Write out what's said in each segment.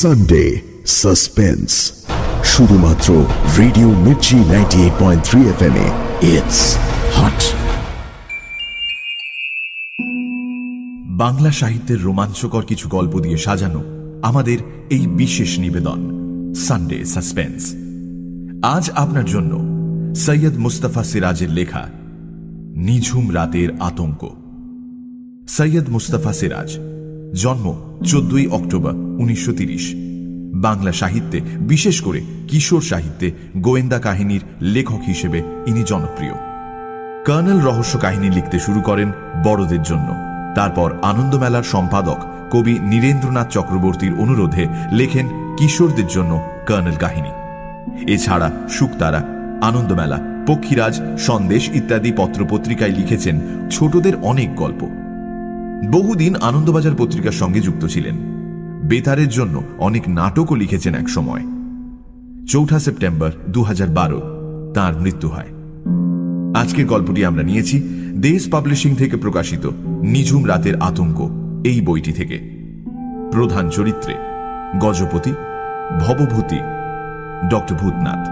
Sunday suspense শুধুমাত্র radio Mirchi ninety eight point three F M it's hot Bangla সাহিত্যের রোমাঞ্চকর কিছু গল্প দিয়ে সাজানো আমাদের এই বিশেষ নিবেদন সানডে সাসপেন্স আজ আপনার জন্য সৈয়দ মুস্তাফা সিরাজের লেখা, নিঝুম রাতের আতঙ্ক। সৈয়দ মুস্তাফা সিরাজ জন্ম চোদ্দই অক্টোবর উনিশশো বাংলা সাহিত্যে, বিশেষ করে কিশোর সাহিত্যে, গোয়েন্দা কাহিনীর লেখক হিসেবে ইনি জনপ্রিয়। কর্নেল রহস্য কাহিনী লিখতে শুরু করেন বড়দের জন্য। তারপর আনন্দমেলার সম্পাদক কবি নীরেন্দ্রনাথ চক্রবর্তীর অনুরোধে লেখেন কিশোরদের জন্য কর্নেল কাহিনী। এছাড়া শুকতারা আনন্দমেলা, পক্ষীরাজ, সন্দেশ ইত্যাদি পত্রপত্রিকায় লিখেছেন ছোটদের অনেক গল্প। বহুদিন আনন্দবাজার পত্রিকার সঙ্গে যুক্ত ছিলেন। বেতারের জন্য অনেক নাটকও লিখেছেন এক সময়। চৌঠা সেপ্টেম্বর দু তাঁর মৃত্যু হয়। আজকের গল্পটি আমরা নিয়েছি দেশ পাবলিশিং থেকে প্রকাশিত নিঝুম রাতের আতঙ্ক, এই বইটি থেকে। প্রধান চরিত্রে গজপতি, ভবভূতি, ডক্টর ভূতনাথ।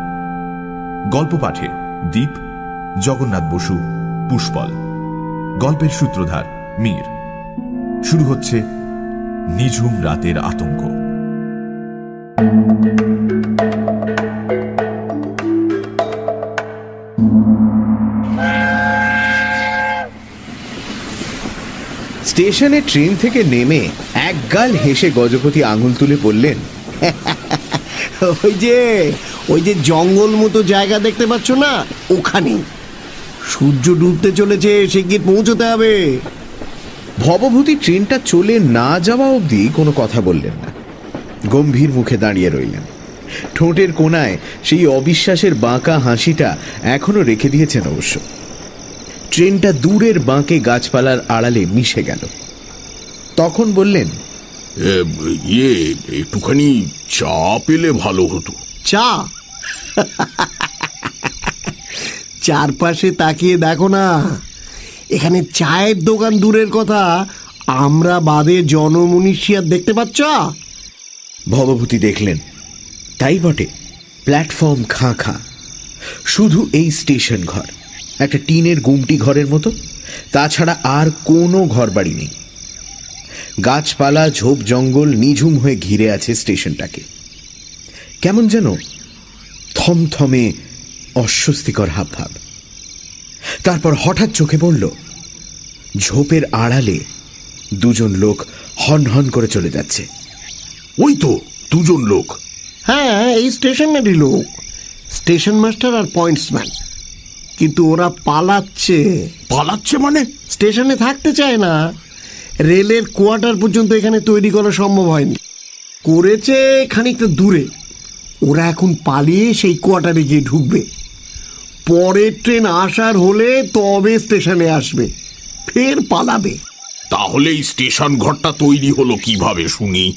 গল্প পাঠে দীপ, জগন্নাথ বসু, পুষ্পল। গল্পের সূত্রধার মীর। শুরু হচ্ছে নিঝুম রাতের আতঙ্ক। স্টেশনে ট্রেন থেকে নেমে এক গাল হেসে গজপতি আঙুল তুলে বললেন, ওই যে ওই যে জঙ্গল মতো জায়গা দেখতে পাচ্ছ না? ওখানে। সূর্য ডুবতে চলেছে, সে গিয়ে পৌঁছতে হবে। ভবভূতি ট্রেনটা চলে না যাওয়া অবধি কোনো কথা বললেন না। গম্ভীর মুখে দাঁড়িয়ে রইলেন। ঠোঁটের কোনায় সেই অবিশ্বাসের বাঁকা হাসিটা এখনও রেখে দিয়েছেন অবশ্য। ট্রেনটা দূরের বাঁকে গাছপালার আড়ালে মিশে গেল। তখন বললেন ইয়ে একটুখানি চা পেলে ভালো হতো। চা? চারপাশে তাকিয়ে দেখো না। এখানে চায়ের দোকান দূরের কথা। আমরা বাদে জনমনীষিয়ার দেখতে পাচ্ছ? ভবভূতি দেখলেন। তাই বটে, প্ল্যাটফর্ম খাঁ খাঁ। শুধু এই স্টেশন ঘর, একটা টিনের গুমটি ঘরের মতো। তাছাড়া আর কোনো ঘর বাড়ি নেই। গাছপালা, ঝোপ জঙ্গল নিঝুম হয়ে ঘিরে আছে স্টেশনটাকে। কেমন যেন থমথমে অস্বস্তিকর হাব ভাব তারপর হঠাৎ চোখে পড়ল ঝোপের আড়ালে দুজন লোক হন হন করে চলে যাচ্ছে। ওই তো দুজন লোক। হ্যাঁ এই স্টেশনেরই লোক। স্টেশন মাস্টার আর পয়েন্টসম্যান। কিন্তু ওরা পালাচ্ছে। পালাচ্ছে মানে? স্টেশনে থাকতে চায় না। রেলের কোয়ার্টার পর্যন্ত এখানে তৈরি করা সম্ভব হয়নি। করেছে খানিকটা দূরে। ওরা এখন পালিয়ে সেই কোয়ার্টারে গিয়ে ঢুকবে। পরের ট্রেন আসার হলে তবে স্টেশনে আসবে। ফের পালাবে। তাহলে এই স্টেশন ঘরটা তৈরি হলো কীভাবে শুনি?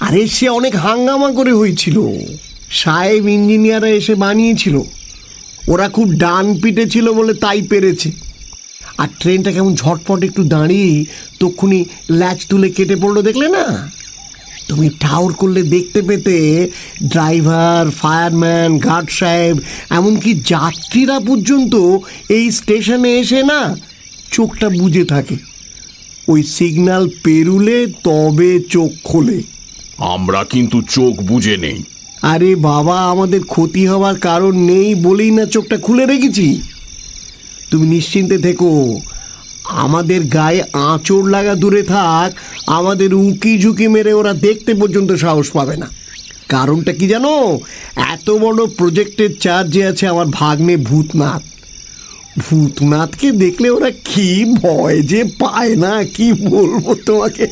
আরে সে অনেক হাঙ্গামা করে হয়েছিল। সাহেব ইঞ্জিনিয়াররা এসে বানিয়েছিল। ওরা খুব ডান পিটে ছিল বলে তাই পেরেছে। আর ট্রেনটা কেমন ঝটপট একটু দাঁড়িয়ে তক্ষুনি ল্যাচ তুলে কেটে পড়ল দেখলে না? তুমি ঠাউর করলে দেখতে পেতে ড্রাইভার ফায়ারম্যান গার্ড সাহেব এমনকি যাত্রীরা পর্যন্ত এই স্টেশনে এসে না চোখটা বুঝে থাকে। ওই সিগন্যাল পেরুলে তবে চোখ খোলে। আমরা কিন্তু চোখ বুঝে নেই। আরে বাবা আমাদের ক্ষতি হওয়ার কারণ নেই বলেই না চোখটা খুলে রেখেছি। তুমি নিশ্চিন্তে থেকো আমাদের গায়ে আঁচড় লাগা দূরে থাক, আমাদের উঁকি ঝুঁকি মেরে ওরা দেখতে পর্যন্ত সাহস পাবে না। কারণটা কি জানো? এত বড় প্রজেক্টের চার্জে আছে আমার ভাগ্নে ভূতনাথ। ভূতনাথকে দেখলে ওরা কি ভয় যে পায় না, কি বলব তোমাকে?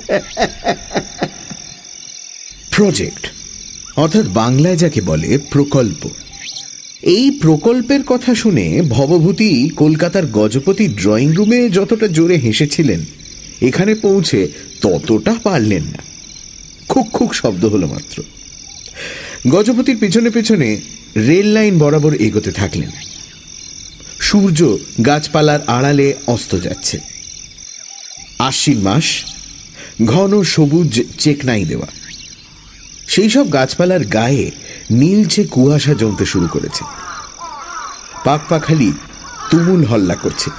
প্রজেক্ট, অর্থাৎ বাংলায় যাকে বলে প্রকল্প। এই প্রকল্পের কথা শুনে ভবভূতি কলকাতার গজপতি ড্রয়িং রুমে যতটা জোরে হেসেছিলেন, এখানে পৌঁছে ততটা পারলেন না। খুক খুক শব্দ হলো মাত্র। গজপতির পেছনে পেছনে রেল লাইন বরাবর এগোতে থাকলেন। সূর্য গাছপালার আড়ালে অস্ত যাচ্ছে। আশ্বিন মাস, ঘন সবুজ চেকনাই দেওয়া। সেই সব গাছপালার গায়ে নীলচে কুয়াশা জমতে শুরু করেছে। পাক পাখালি তুমুল হল্লা করছে।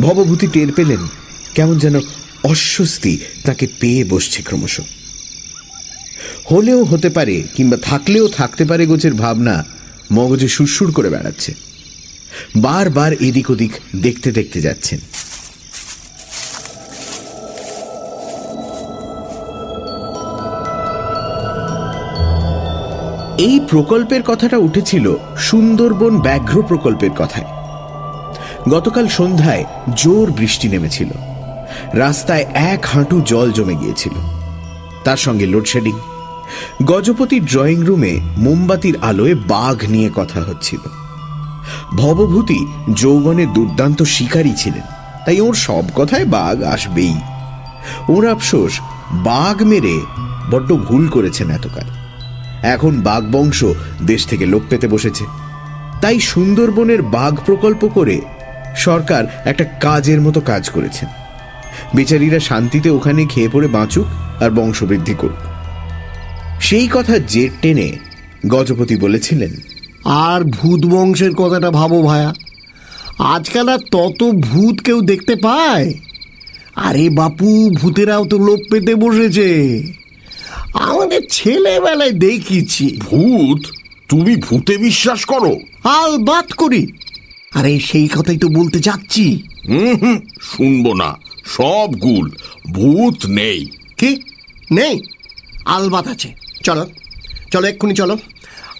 ভবভূতি টের পেলেন কেমন যেন অস্বস্তি তাকে পেয়ে বসছে ক্রমশ। হলেও হতে পারে কিংবা থাকলেও থাকতে পারে গোছের ভাবনা মগজে সুরসুর করে বেড়াচ্ছে। বারবার এদিক ওদিক দেখতে দেখতে যাচ্ছেন। এই প্রকল্পের কথাটা উঠেছিল সুন্দরবন ব্যাঘ্র প্রকল্পের কথায়। গতকাল সন্ধ্যায় জোর বৃষ্টি নেমেছিল। রাস্তায় এক হাঁটু জল জমে গিয়েছিল। তার সঙ্গে লোডশেডিং। গজপতির ড্রয়িং রুমে মোমবাতির আলোয় বাঘ নিয়ে কথা হচ্ছিল। ভবভূতি যৌবনে দুর্দান্ত শিকারী ছিলেন, তাই ওর সব কথায় বাঘ আসবেই। ওর আফসোস, বাঘ মেরে বড্ড ভুল করেছেন এতকাল। এখন বাঘ বংশ দেশ থেকে লোপ পেতে বসেছে। তাই সুন্দরবনের বাঘ প্রকল্প করে সরকার একটা কাজের মতো কাজ করেছেন। বেচারীরা শান্তিতে ওখানে খেয়ে পড়ে বাঁচুক আর বংশবৃদ্ধি করুক। সেই কথা জেট টেনে গজপতি বলেছিলেন, আর ভূত বংশের কথাটা ভাবো ভায়া। আজকাল আর তত ভূত কেউ দেখতে পায়? আরে বাপু, ভূতেরাও তো লোপ পেতে বসেছে। আমাদের ছেলেবেলায় দেখিছি ভূত? তুমি ভূতে বিশ্বাস করো। আলবাত করি। আরে সেই কথাই তো বলতে যাচ্ছি। হুম শুনব না। সব গুল। ভূত নেই। কি? নেই? আলবাত আছে। চলো চলো এক্ষুনি চলো।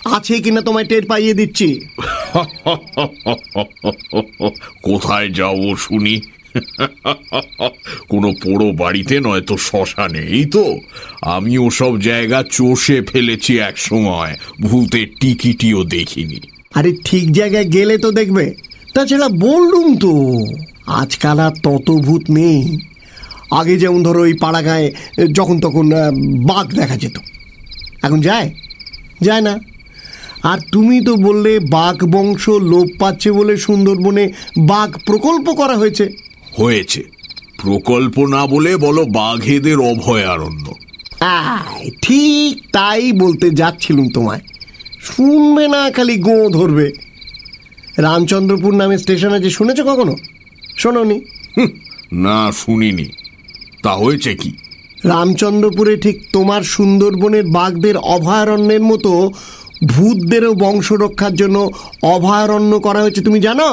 আছে কিনা তোমায় টের পাইয়ে দিচ্ছি। কোথায় যাব শুনি। কোনো পোড়ো বাড়িতে নয়তো শ্মশানে এই তো। আমি ওসব জায়গা চষে ফেলেছি এক সময়, ভূতের টিকিটিও দেখিনি। আরে ঠিক জায়গায় গেলে তো দেখবে। তাছাড়া বললুম তো, আজকাল আর তত ভূত নেই। আগে যেমন ধরো ওই পাড়াগায়, যখন তখন বাঘ দেখা যেত। এখন যায়? যায় না? আর তুমি তো বললে বাঘ বংশ লোপ পাচ্ছে বলে সুন্দরবনে বাঘ প্রকল্প করা হয়েছে। হয়েছে। প্রকল্প না বলে বলো বাঘেদের অভয়ারণ্য আয়, ঠিক তাই বলতে যাচ্ছিলুম তোমায়। শুনবে না খালি গো ধরবে। রামচন্দ্রপুর নামে স্টেশন আছে শুনেছো কখনো? শোনোনি? হুঁ, না শুনিনি। তা হয়েছে কি? রামচন্দ্রপুরে ঠিক তোমার সুন্দরবনের বাঘদের অভয়ারণ্যের মতো ভূতদেরও বংশ রক্ষার জন্য অভয়ারণ্য করা হয়েছে তুমি জানো?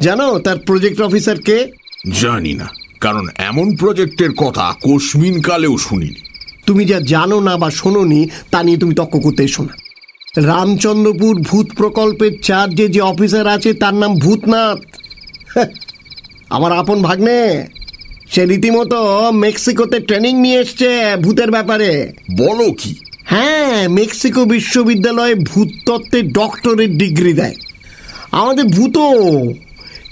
জানো তার প্রজেক্ট অফিসার কে? জানি না কারণ এমন প্রজেক্টের কথা কোশমিন কালেও শুনিনি। তুমি যা জানো না বা শোনোনি তা নিয়ে তুমি তক্ক করতে এসো না। রামচন্দ্রপুর ভূত প্রকল্পের চার্জে যে অফিসার আছে তার নাম ভূতনাথ। হ্যাঁ, আমার আপন ভাগ্নে সে রীতিমতো মেক্সিকোতে ট্রেনিং নিয়ে এসছে ভূতের ব্যাপারে। বলো কি? হ্যাঁ মেক্সিকো বিশ্ববিদ্যালয়ে ভূতত্ত্বের ডক্টরেট ডিগ্রি দেয়। আমাদের ভূত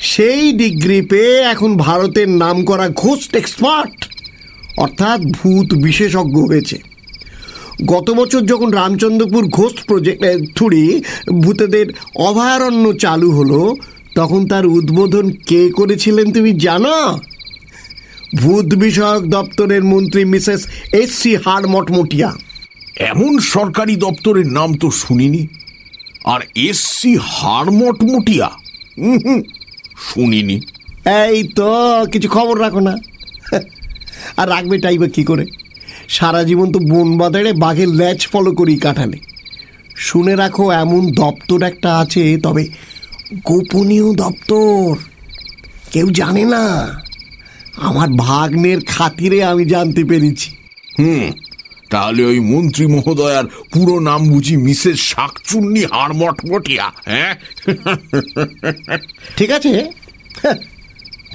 সেই ডিগ্রি পেয়ে এখন ভারতের নাম করা ঘোস্ট এক্সপার্ট অর্থাৎ ভূত বিশেষজ্ঞ হয়েছে। গত বছর যখন রামচন্দ্রপুর ঘোস্ট প্রজেক্ট থুড়ি ভূতেদের অভয়ারণ্য চালু হলো তখন তার উদ্বোধন কে করেছিলেন তুমি জানো? ভূত বিষয়ক দপ্তরের মন্ত্রী মিসেস এস সি হাড়মটমটিয়া। এমন সরকারি দপ্তরের নাম তো শুনিনি। আর এসসি হারমট মুটিয়া উম হুম, শুনিনি। এই তো কিছু খবর রাখো না। আর রাখবে টাইবা কি করে? সারা জীবন তো বন বাদারে বাঘের ল্যাচ ফলো করি কাটালে। শুনে রাখো এমন দপ্তর একটা আছে তবে গোপনীয় দপ্তর। কেউ জানে না। আমার ভাগ্নের খাতিরে আমি জানতে পেরেছি। হুম তাহলে ওই মন্ত্রী মহোদয়ার পুরো নাম বুঝি মিসেস শাকচুন্নি হাড়মটমটিয়া হ্যাঁ? ঠিক আছে। হ্যাঁ,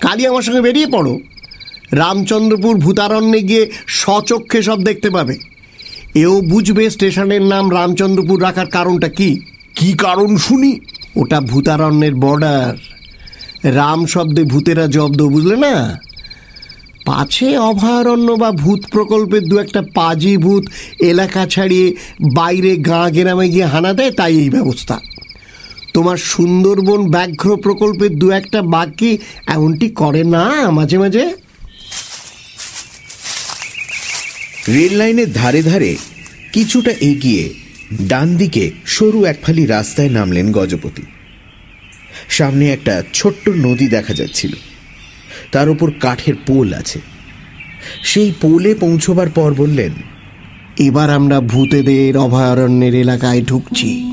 কালই আমার সঙ্গে বেরিয়ে পড়ো। রামচন্দ্রপুর ভূতারণ্যে গিয়ে সচক্ষে সব দেখতে পাবে। এও বুঝবে স্টেশনের নাম রামচন্দ্রপুর রাখার কারণটা কি। কি কারণ শুনি? ওটা ভূতারণ্যের বর্ডার। রাম শব্দে ভূতেরা জব্দ বুঝলে না? পাছে অভয়ারণ্য বা ভূত প্রকল্পের দু একটা পাজি ভূত এলাকা ছাড়িয়ে বাইরে গাঁ গ্রামে গিয়ে হানা দেয়, তাই এই ব্যবস্থা। তোমার সুন্দরবন ব্যাঘ্র প্রকল্পের দু একটা বাকি, এমনটি করে না মাঝে মাঝে। রেল লাইনের ধারে ধারে কিছুটা এগিয়ে ডান দিকে সরু এক ফালি রাস্তায় নামলেন গজপতি। সামনে একটা ছোট্ট নদী দেখা যাচ্ছিল। তার উপর কাঠের পোল আছে। সেই পোলে পৌঁছবার পর বললেন, এবার আমরা ভূতেদের অভয়ারণ্যের এলাকায় ঢুকছি।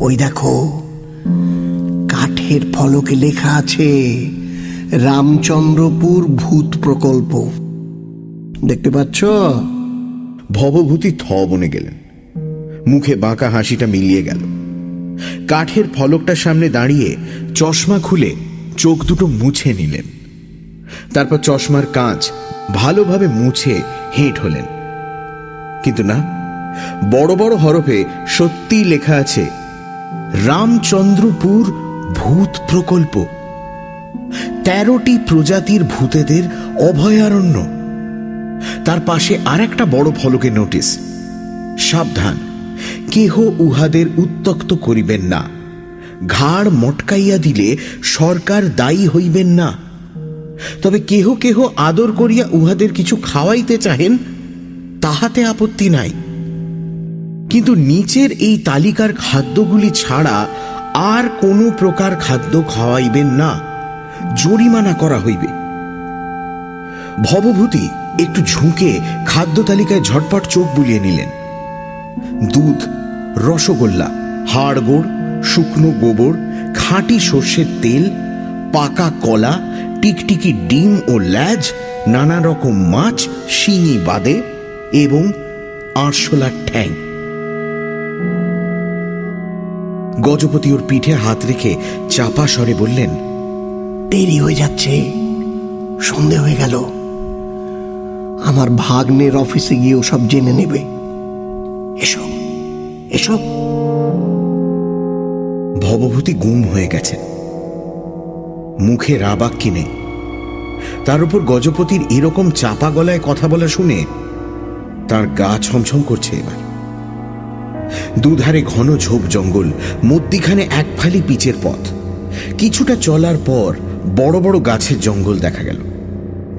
ওই দেখো কাঠের ফলকে লেখা আছে রামচন্দ্রপুর ভূত প্রকল্প দেখতে পাচ্ছ ভবভূতি থ বনে গেলেন মুখে বাঁকা হাসিটা মিলিয়ে গেল কাঠের ফলকটার সামনে দাঁড়িয়ে চশমা খুলে চোখ দুটো মুছে নিলেন। তারপর চশমার কাঁচ ভালোভাবে মুছে হেঁট হলেন। কিন্তু না, বড় বড় হরফে সত্যি লেখা আছে, রামচন্দ্রপুর ভূত প্রকল্প। তেরোটি প্রজাতির ভূতেদের অভয়ারণ্য। তার পাশে আর একটা বড় ফলকে নোটিস সাবধান। কেহ উহাদের উত্তক্ত করিবেন না। ঘাড় মটকাইয়া দিলে সরকার দায়ী হইবেন না। তবে কেহ কেহ আদর করিয়া উহাদের কিছু খাওয়াইতে চাহেন, তাহাতে আপত্তি নাই। কিন্তু নিচের এই তালিকার খাদ্যগুলি ছাড়া আর কোনো প্রকার খাদ্য খাওয়াইবেন না, জরিমানা করা হইবে। ভবভূতি একটু ঝুঁকে খাদ্য তালিকায় ঝটপট চোখ বুলিয়ে নিলেন। দুধ রসগোল্লা, হাড়গোড়, শুকনো গোবর, খাঁটি সর্ষের তেল, পাকা কলা, টিকটিকি ডিম ও ল্যাজ, নানা রকম মাছ, শিঙি বাদে এবং আরশোলার ঠ্যাং। গজপতি ওর পিঠে হাত রেখে চাপা স্বরে বললেন, দেরি হয়ে যাচ্ছে, সন্ধে হয়ে গেল। আমার ভাগ্নের অফিসে গিয়েও সব জেনে নেবে। এসো। এসো ভবভূতি গুম হয়ে গেছে। মুখে রাবাক্কি নেই। তার উপর গজপতির এরকম চাপা গলায় কথা বলা শুনে তার গা ছমছম করছে এবার। দুধারে ঘন ঝোপ জঙ্গল, মধ্যিখানে এক ফালি পিচের পথ। কিছুটা চলার পর বড় বড় গাছের জঙ্গল দেখা গেল।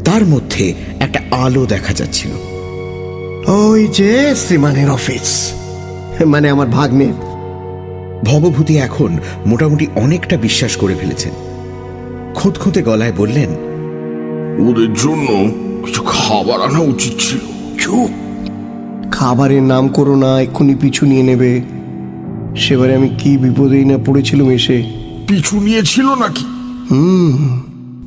তার মধ্যে একটা আলো দেখা যাচ্ছিল। ওই যে শ্রীমানের অফিস। মানে আমার ভাগ্নের ভবভূতি এখন মোটামুটি অনেকটা বিশ্বাস করে ফেলেছেন খুঁতখুঁতে গলায় বললেন ওদের জন্য কিছু খাবার আনা উচিত ছিল। চুপ। খাবারের নাম করো না এক্ষুনি পিছু নিয়ে নেবে। সেবারে আমি কি বিপদেই না পড়েছিলাম এসে। পিছু নিয়েছিল নাকি?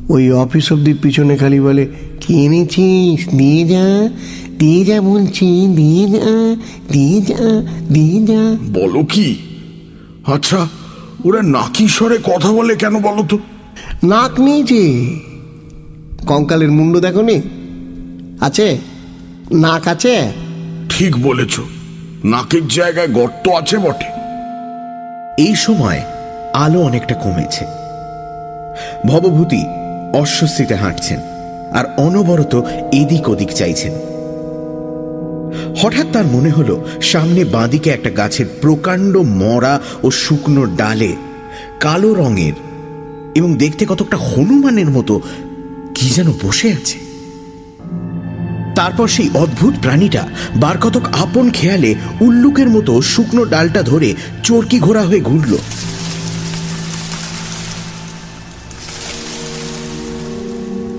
ওই অফিস অব্দি পিছনে খালি বলে কি এনেছিস? দিয়ে যা দিয়ে যা বলছি দিয়ে যা দিয়ে যা দিয়ে যা। বলো কি? আচ্ছা ওরা নাকি স্বরে কথা বলে কেন বলো তো? নাক নেই যে। কঙ্কালের মুন্ড দেখো নি? আছে? নাক আছে? ঠিক বলেছ। নাকের জায়গায় গর্ত আছে বটে। এই সময় আলো অনেকটা কমেছে। ভবভূতি অস্বস্তিতে হাঁটছেন আর অনবরত এদিক ওদিক চাইছেন। হঠাৎ তার মনে হলো, সামনে বাঁদিকে একটা গাছের প্রকাণ্ড মরা ও শুকনো ডালে কালো রঙের এবং দেখতে কতকটা হনুমানের মতো কি যেন বসে আছে। তারপর সেই অদ্ভুত প্রাণীটা বার কতক আপন খেয়ালে উল্লুকের মতো শুকনো ডালটা ধরে চরকি ঘোরা হয়ে ঘুরল।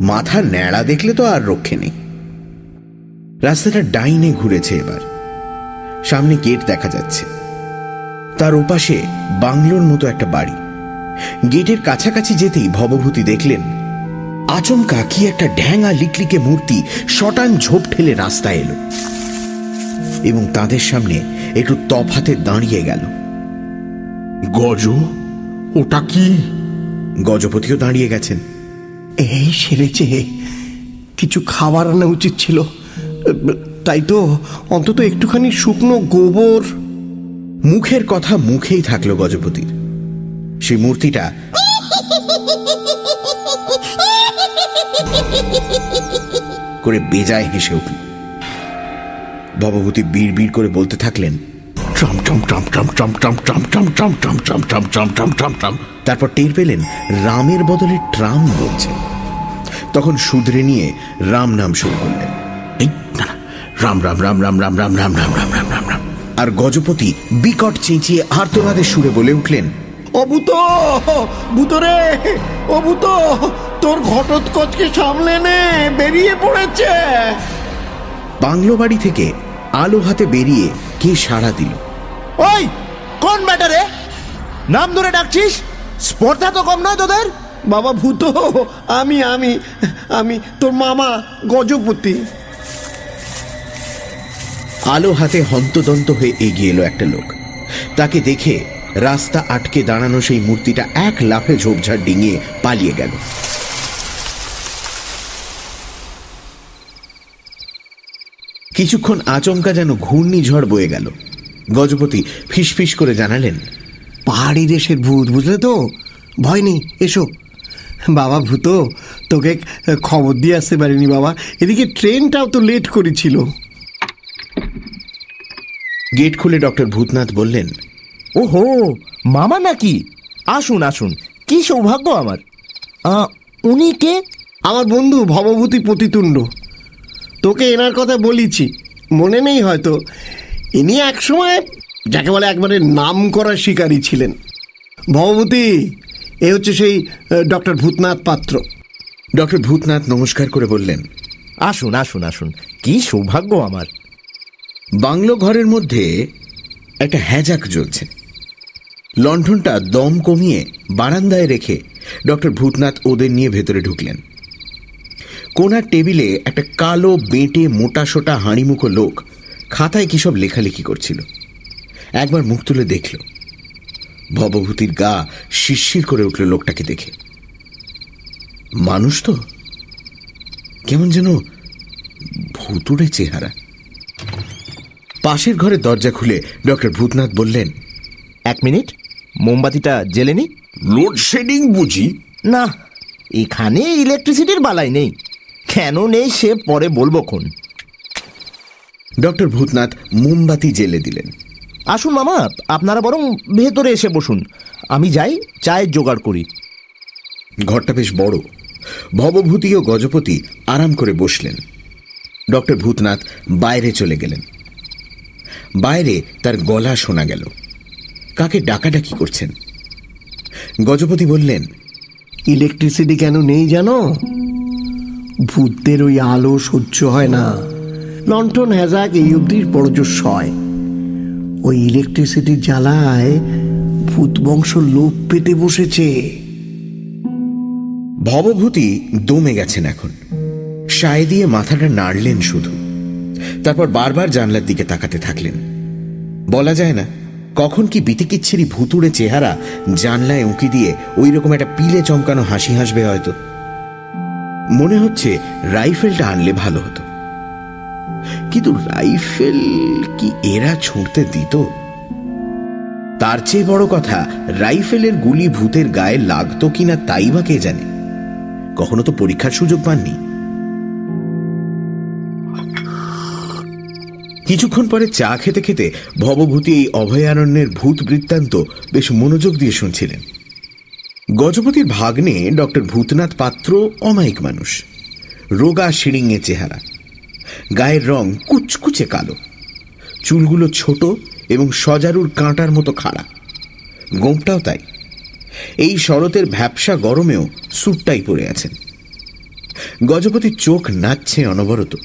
মাথা ন্যাড়া দেখলে তো আর রক্ষে নেই। রাস্তাটা ডাইনে ঘুরেছে এবার। সামনে গেট দেখা যাচ্ছে। তার ওপাশে বাংলোর মতো একটা বাড়ি। গেটের কাছাকাছি যেতেই ভবভূতি দেখলেন আচমকা কি একটা ঢ্যাঙা লিকলিকে মূর্তি শটান ঝোপ ঠেলে রাস্তায় এলো। এবং তাদের সামনে একটু তফাতে দাঁড়িয়ে গেল। গজ ওটা কি? গজপতিও দাঁড়িয়ে গেছেন। এই সেরেছে কিছু খাবার আনা উচিত ছিল। তাই তো অন্তত একটুখানি শুকনো গোবর। মুখের কথা মুখেই থাকল গজপতির। সেই মূর্তিটা করে বেজায় হেসে উঠল। ভবভূতি বীর করে বলতে থাকলেন tram tram tram tram tram tram tram tram tram tram tram tram tram tram tram tram তারপর টের পেলেন রামের বদলে ট্রাম বলছে তখন শুধরে নিয়ে রাম নাম শুরু করলেন এই না না রাম রাম রাম রাম রাম রাম রাম রাম রাম রাম রাম রাম আর গজপতি বিকট চেঁচিয়ে আর্তনাদের সুরে বলে উঠলেন ও ভূত ভূতরে ও ভূত তোর ঘটোৎকচকে সামলে নে বেরিয়ে পড়েছে বাংলো বাড়ি থেকে আলো হাতে বেরিয়ে কে সাড়া দিল কোন ব্যাটারে নাম ধরে ডাকছিস? স্পর্ধা তো কম নয় তোদের। বাবা ভূত। আমি আমি আমি তোর মামা গজপতি। আলো হাতে হন্তদন্ত হয়ে এগিয়ে এলো একটা লোক। তাকে দেখে রাস্তা আটকে দাঁড়ানো সেই মূর্তিটা এক লাফে ঝোপঝাড় ডিঙিয়ে পালিয়ে গেল। কিছুক্ষণ আচমকা যেন ঘূর্ণিঝড় বয়ে গেল। গজপতি ফিসফিস করে জানালেন পাহাড়ি দেশের ভূত বুঝলে তো? ভয় নেই এসো। বাবা ভূত তোকে খবর দিয়ে আসতে পারিনি বাবা। এদিকে ট্রেনটাও তো লেট করেছিল। গেট খুলে ডক্টর ভূতনাথ বললেন ওহো মামা নাকি? আসুন আসুন কি সৌভাগ্য আমার। উনি কে? আমার বন্ধু ভবভূতি প্রতিতুণ্ড তোকে এনার কথা বলিছি মনে নেই হয়তো। ইনি একসময় যাকে বলে একবারে নাম করা শিকারী ছিলেন। ভবভূতি এ হচ্ছে সেই ডক্টর ভূতনাথ পাত্র। ডক্টর ভূতনাথ নমস্কার করে বললেন, আসুন আসুন আসুন, কি সৌভাগ্য আমার। বাংলো ঘরের মধ্যে একটা হ্যাজাক জ্বলছে। লণ্ঠনটা দম কমিয়ে বারান্দায় রেখে ডক্টর ভূতনাথ ওদের নিয়ে ভেতরে ঢুকলেন। কোনার টেবিলে একটা কালো, বেঁটে, মোটা সোটা হাঁড়িমুখো লোক খাতায় কি সব লেখালেখি করছিল। একবার মুখ তুলে দেখল। ভবভূতির গা শিরশির করে উঠল লোকটাকে দেখে। মানুষ তো? কেমন যেন ভুতুড়ে চেহারা। পাশের ঘরে দরজা খুলে ডক্টর ভূতনাথ বললেন এক মিনিট মোমবাতিটা জেলেনি লোডশেডিং বুঝি। না এখানে ইলেকট্রিসিটির বালাই নেই। কেন নেই সে পরে বলব কোন ডক্টর ভূতনাথ মোমবাতি জেলে দিলেন। আসুন মামা আপনারা বরং ভেতরে এসে বসুন। আমি যাই চায়ের জোগাড় করি। ঘরটা বেশ বড়। ভবভূতি ও গজপতি আরাম করে বসলেন। ডক্টর ভূতনাথ বাইরে চলে গেলেন। বাইরে তার গলা শোনা গেল। কাকে ডাকাডাকি করছেন? গজপতি বললেন ইলেকট্রিসিটি কেন নেই জানো? ভূতদের ওই আলো সহ্য হয় না। লন্ঠন হ্যাজাক এই অবধি বড়জোর হয়। ওই ইলেকট্রিসিটির জ্বালায় ভূত বংশ লোপ পেতে বসেছে। ভবভূতি দমে গেছেন এখন। সায় দিয়ে মাথাটা নাড়লেন শুধু। তারপর বারবার জানলার দিকে তাকাতে থাকলেন। বলা যায় না, কখন কি বিতিকিচ্ছিরি ভুতুড়ে চেহারা জানলায় উঁকি দিয়ে ওই রকম একটা পিলে চমকানো হাসি হাসবে হয়তো। মনে হচ্ছে রাইফেলটা আনলে ভালো হতো। কিন্তু রাইফেল কি এরা ছুঁড়তে দিত? তার চেয়ে বড় কথা, রাইফেলের গুলি ভূতের গায়ে লাগতো কিনা তাই বা কে জানে? কখনো তো পরীক্ষার সুযোগ পাননি। কিছুক্ষণ পরে চা খেতে খেতে ভবভূতি এই অভয়ারণ্যের ভূত বৃত্তান্ত বেশ মনোযোগ দিয়ে শুনছিলেন। গজপতির ভাগ্নে ডক্টর ভূতনাথ পাত্র অমায়িক মানুষ। রোগা শিড়িঙে চেহারা। গায়ের রং কুচকুচে কালো। চুলগুলো ছোট এবং সজারুর কাঁটার মতো খাড়া। গোমটাও তাই। এই শরতের ভ্যাবসা গরমেও স্যুটটাই পরে আছেন। গজপতির চোখ নাচছে অনবরত।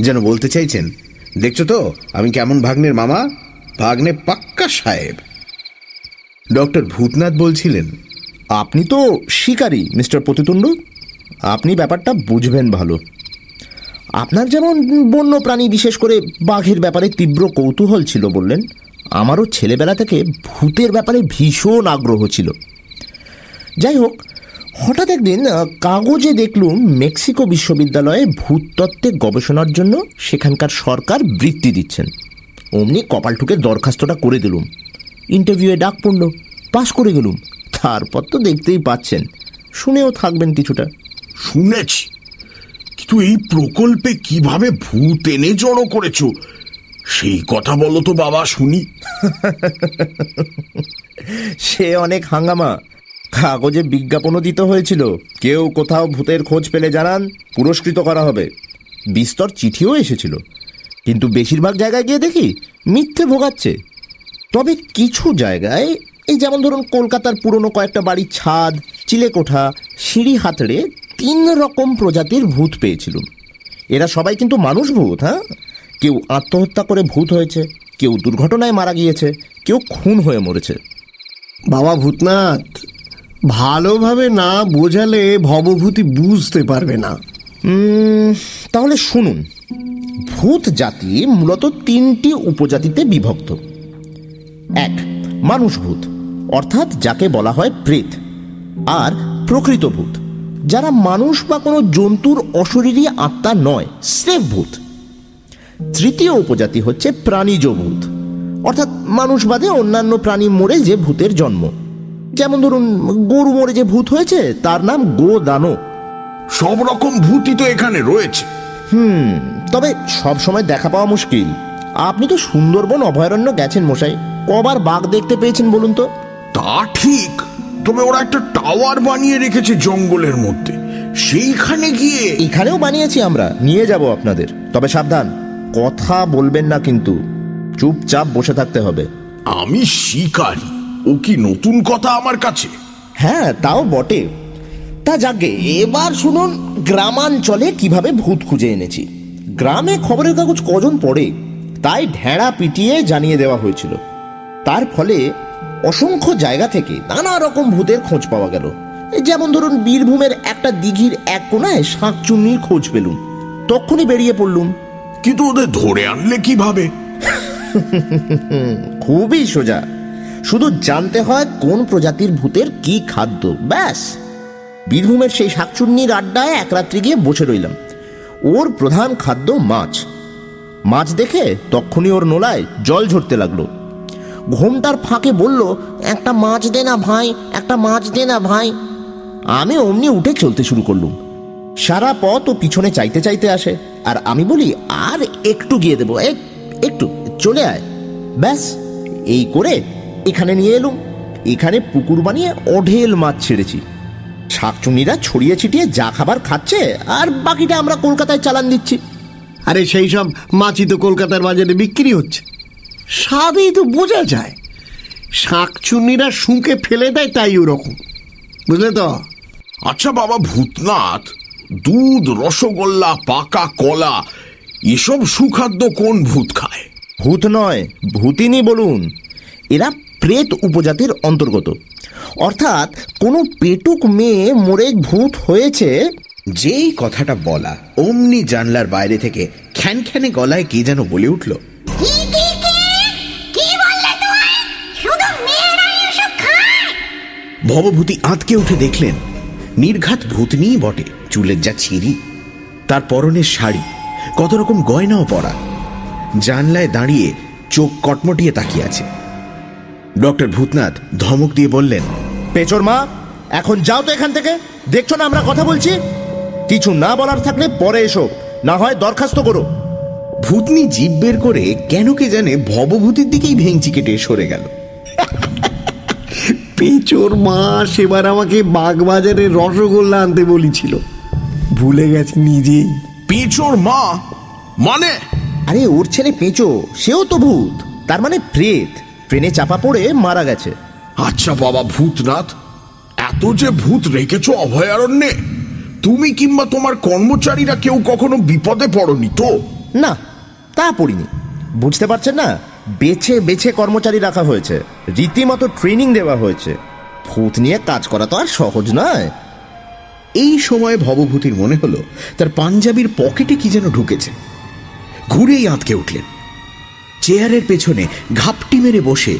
যেন বলতে চাইছেন, দেখছ তো, আমি কেমন ভাগ্নের মামা? ভাগ্নে পাক্কা সাহেব। ডক্টর ভূতনাথ বলছিলেন, আপনি তো শিকারী, মিস্টার প্রতিতুণ্ড। আপনি ব্যাপারটা বুঝবেন ভালো। আপনার যেমন বন্য প্রাণী বিশেষ করে বাঘের ব্যাপারে তীব্র কৌতূহল ছিল বললেন, আমারও ছেলেবেলা থেকে ভূতের ব্যাপারে ভীষণ আগ্রহ ছিল। যাই হোক, হঠাৎ একদিন কাগজে দেখলুম মেক্সিকো বিশ্ববিদ্যালয়ে ভূততত্ত্বে গবেষণার জন্য সেখানকার সরকার বৃত্তি দিচ্ছেন। অমনি কপাল ঠুকে দরখাস্তটা করে দিলুম। ইন্টারভিউয়ে ডাক পড়ল, পাশ করে গেলুম। তারপর তো দেখতেই পাচ্ছেন, শুনেও থাকবেন কিছুটা। শুনেছি। কিন্তু এই প্রকল্পে কীভাবে ভূত এনে জড়ো করেছ? সেই কথা বলো তো বাবা, শুনি। সে অনেক হাঙ্গামা। কাগজে বিজ্ঞাপনও দিতে হয়েছিল। কেউ কোথাও ভূতের খোঁজ পেলে জানান, পুরস্কৃত করা হবে। বিস্তর চিঠিও এসেছিল। কিন্তু বেশিরভাগ জায়গায় গিয়ে দেখি, মিথ্যে ভোগাচ্ছে। তবে কিছু জায়গায়, এই যেমন ধরুন কলকাতার পুরনো কয়েকটা বাড়ির ছাদ, চিলেকোঠা, সিঁড়ি হাতড়ে তিন রকম প্রজাতির ভূত পেয়েছিলুম। এরা সবাই কিন্তু মানুষ ভূত হ্যাঁ? কেউ আত্মহত্যা করে ভূত হয়েছে কেউ দুর্ঘটনায় মারা গিয়েছে কেউ খুন হয়ে মরেছে। বাবা ভূতনাথ ভালোভাবে না বোঝালে ভবভূতি বুঝতে পারবে না। তাহলে শুনুন। ভূত জাতি মূলত তিনটি উপজাতিতে বিভক্ত। এক মানুষ ভূত অর্থাৎ যাকে বলা হয় প্রেত আর প্রকৃত ভূত। যারা মানুষ বা কোনো জন্তুর অশরীরী আত্মা নয় স্রেফ ভূত। তৃতীয় উপজাতি হচ্ছে প্রাণীজ ভূত। অর্থাৎ মানুষ বাদে অন্যান্য প্রাণী মরে যে ভূতের জন্ম। যেমন ধরুন গরু মরে যে ভূত হয়েছে তার নাম গো দানো সব রকম ভূতই তো এখানে রয়েছে। হুম তবে সব সময় দেখা পাওয়া মুশকিল। আপনি তো সুন্দরবন অভয়ারণ্য গেছেন মশাই। কবার বাঘ দেখতে পেয়েছেন বলুন তো। তা ঠিক। তবে ওরা একটা টাওয়ার বানিয়ে রেখেছে জঙ্গলের মধ্যে। সেইখানে গিয়ে এখানেও বানিয়েছি আমরা। নিয়ে যাব আপনাদের। তবে সাবধান। কথা বলবেন না কিন্তু। চুপচাপ বসে থাকতে হবে। আমি শিকারী। ও কি নতুন কথা আমার কাছে? হ্যাঁ তাও বটে। তা যাকে এবার শুনুন গ্রামাঞ্চলে কীভাবে ভূত খুঁজে এনেছি। গ্রামে খবরের কাগজ কজন পড়ে? তাই ঢেড়া পিটিয়ে জানিয়ে দেওয়া হয়েছিল। তার ফলে অসংখ্য জায়গা থেকে নানা রকম ভূতের খোঁজ পাওয়া গেল। এই যেমন ধরুন বীরভূমের একটা দিঘির এক কোনায় শাঁকচুন্নির খোঁজ পেলুম। তখনই বেরিয়ে পড়লুম। কিন্তু ওদের ধরে আনলে কীভাবে? খুবই সোজা। শুধু জানতে হয় কোন প্রজাতির ভূতের কি খাদ্য ব্যাস। বীরভূমের সেই শাকচুন্নির আড্ডায় এক রাত্রি গিয়ে বসে রইলাম। ওর প্রধান খাদ্য মাছ। মাছ দেখে তক্ষুনি ওর নোলায় জল ঝরতে লাগল। ঘোমটার ফাঁকে বলল, একটা মাছ দে না ভাই, একটা মাছ দে না ভাই। আমি অমনি উঠে চলতে শুরু করলুম। সারা পথ ও পিছনে চাইতে চাইতে আসে, আর আমি বলি, আর একটু গিয়ে দেবো এক- একটু, চলে আয়। ব্যাস, এই করে এখানে নিয়ে এলুম। এখানে পুকুর বানিয়ে অঢেল মাছ ছেড়েছি। শাকচুন্নিরা ছড়িয়ে ছিটিয়ে যা খাবার খাচ্ছে, আর বাকিটা আমরা কলকাতায় চালান দিচ্ছি। আরে সেই সব মাছি তো কলকাতার বাজারে বিক্রি হচ্ছে। স্বাদেই তো বোঝা যায়। শাকচুন্নিরা শুঁকে ফেলে দেয় তাই ওরকম। বুঝলে তো? আচ্ছা বাবা ভূতনাথ দুধ রসগোল্লা পাকা কলা এসব সুখাদ্য কোন ভূত খায়? ভূত নয় ভূতিনি বলুন। এরা প্রেত উপজাতির অন্তর্গত। অর্থাৎ কোনো পেটুক মেয়ে মরে ভূত হয়েছে। যেই কথাটা বলা অমনি জানলার বাইরে থেকে খ্যানখ্যানে গলায় কে যেন বলে উঠল। ভবভূতি আঁতকে উঠে দেখলেন নির্ঘাত ভূতনিই বটে চুলের যা ছিঁড়ি তার পরনের শাড়ি কত রকম গয়নাও পরা। জানলায় দাঁড়িয়ে চোখ কটমটিয়ে তাকিয়ে আছে। ডক্টর ভূতনাথ ধমক দিয়ে বললেন পেচর মা এখন যাও তো এখান থেকে দেখছ না আমরা কথা বলছি? কিছু না বলার থাকলে পরে এসো না হয় দরখাস্ত করো। ভূতনি জিভ বের করে কেন কে জানে ভবভূতির দিকেই ভেঙচি কেটে সরে গেল। পেঁচোর মা সেবার আমাকে বাগবাজারে রসগোল্লা আনতে বলেছিল। ভুলে গেছে নিজেই। পেঁচোর মা? মানে? আরে ওর ছেলে পেঁচো সেও তো ভূত। তার মানে প্রেত। ট্রেনে চাপা পড়ে মারা গেছে। আচ্ছা বাবা ভূতনাথ এত যে ভূত রেখেছ অভয়ারণ্যে তুমি কিংবা তোমার কর্মচারীরা কেউ কখনো বিপদে পড়নি তো? না তা পড়িনি। বুঝতে পারছেন না? বেছে বেছে কর্মচারী রাখা হয়েছে। রীতিমতো ট্রেনিং দেওয়া হয়েছে। ভূত নিয়ে কাজ করা তো আর সহজ নয়। এই সময় ভবভূতির মনে হলো তার পাঞ্জাবির পকেটে কি যেন ঢুকেছে। ঘুরেই আঁতকে উঠলেন। চেয়ারের পেছনে ঘাপটি মেরে বসে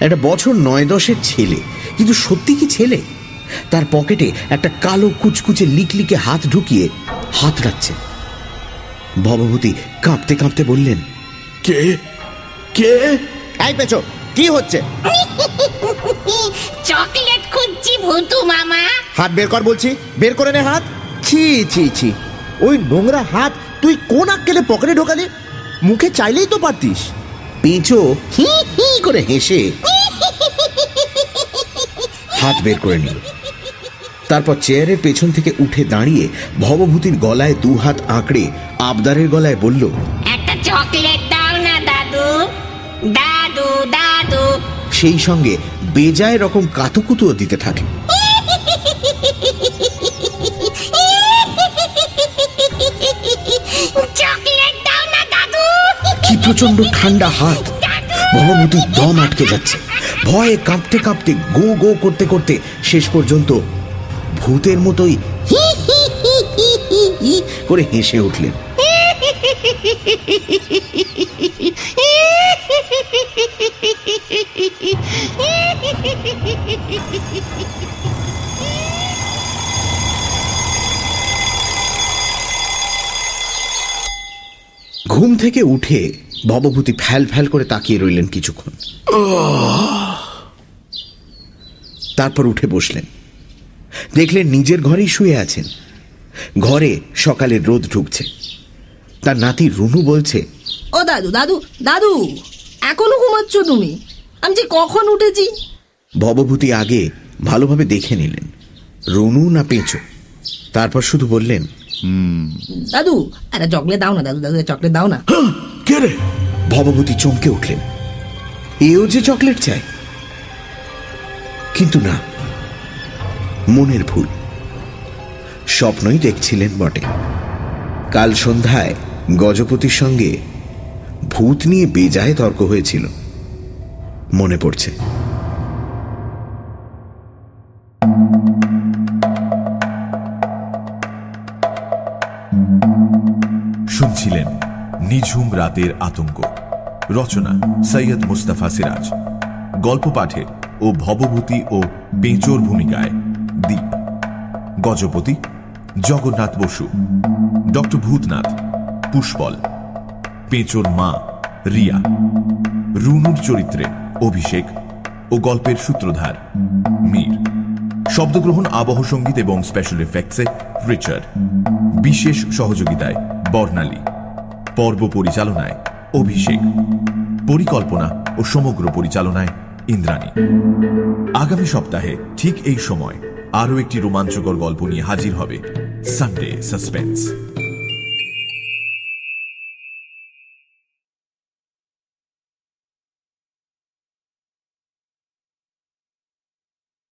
একটা বছর নয় দশের ছেলে। কিন্তু সত্যি কি ছেলে? তার পকেটে একটা কালো কুচকুচে লিকলিকে হাত ঢুকিয়ে হাত রাখছে। ভবভূতি কাঁপতে কাঁপতে বললেন কে? কে? এই পেঁচো কি হচ্ছে? চকলেট খুঁজছি ভুতু মামা। হাত বের কর বলছি বের করে নে হাত। ছি ছি ছি। ওই নোংরা হাত তুই কোন আক্কেলে পকেটে ঢোকালি? মুখে চাইলেই তো পারতিস। পেঁচো হি হি করে হেসে। হাত বের করে নিল। তারপর চেয়ারের পেছন থেকে উঠে দাঁড়িয়ে ভবভূতির গলায় দু হাত আঁকড়ে আবদারের গলায় বলল একটা চকলেট দাও। দাদু দাদু। সেই সঙ্গে বেজায় রকম কাতুকুতুও দিতে থাকে। কি প্রচণ্ড ঠান্ডা হাত। ভবভূতির দম আটকে যাচ্ছে। ভয়ে কাঁপতে কাঁপতে গো গো করতে করতে শেষ পর্যন্ত ভূতের মতোই করে হেসে উঠলেন। ঘুম থেকে উঠে ভবভূতি ফ্যাল ফ্যাল করে তাকিয়ে রইলেন কিছুক্ষণ। তারপর উঠে বসলেন। দেখলেন নিজের ঘরেই শুয়ে আছেন। ঘরে সকালের রোদ ঢুকছে। তার নাতি রুনু বলছে, ও দাদু দাদু দাদু। এখনও ঘুমাচ্ছ তুমি? আমি যে কখন উঠেছি? ভবভূতি আগে ভালোভাবে দেখে নিলেন। রুনু না পেঁচো? তারপর শুধু বললেন দাদু একটা চকলেট দাও না দাদু দাদু চকলেট দাও না। কে রে? ভবভূতি চমকে উঠলেন। এও যে চকলেট চায়। কিন্তু না মনের ভুল। স্বপ্নই দেখছিলেন বটে। কাল সন্ধ্যায় গজপতির সঙ্গে ভূত নিয়ে বেজায় তর্ক হয়েছিল। মনে পড়ছে। শুনছিলেন নিঝুম রাতের আতঙ্ক। রচনা সৈয়দ মুস্তাফা সিরাজ। গল্প পাঠে ও ভবভূতি ও পেঁচোর ভূমিকায় দ্বীপ গজপতি জগন্নাথ বসু। ডক্টর ভূতনাথ, পুষ্পল। পেঁচোর মা, রিয়া। রুনুর চরিত্রে অভিষেক ও গল্পের সূত্রধার, মীর। শব্দগ্রহণ, আবহ সংগীত এবং স্পেশাল এফেক্টসে রিচার্ড। বিশেষ সহযোগিতায় বর্ণালী। পর্ব পরিচালনায় অভিষেক। পরিকল্পনা ও সমগ্র পরিচালনায় ইন্দ্রাণী। আগামী সপ্তাহে ঠিক এই সময় আরও একটি রোমাঞ্চকর গল্প নিয়ে হাজির হবে সানডে সাসপেন্স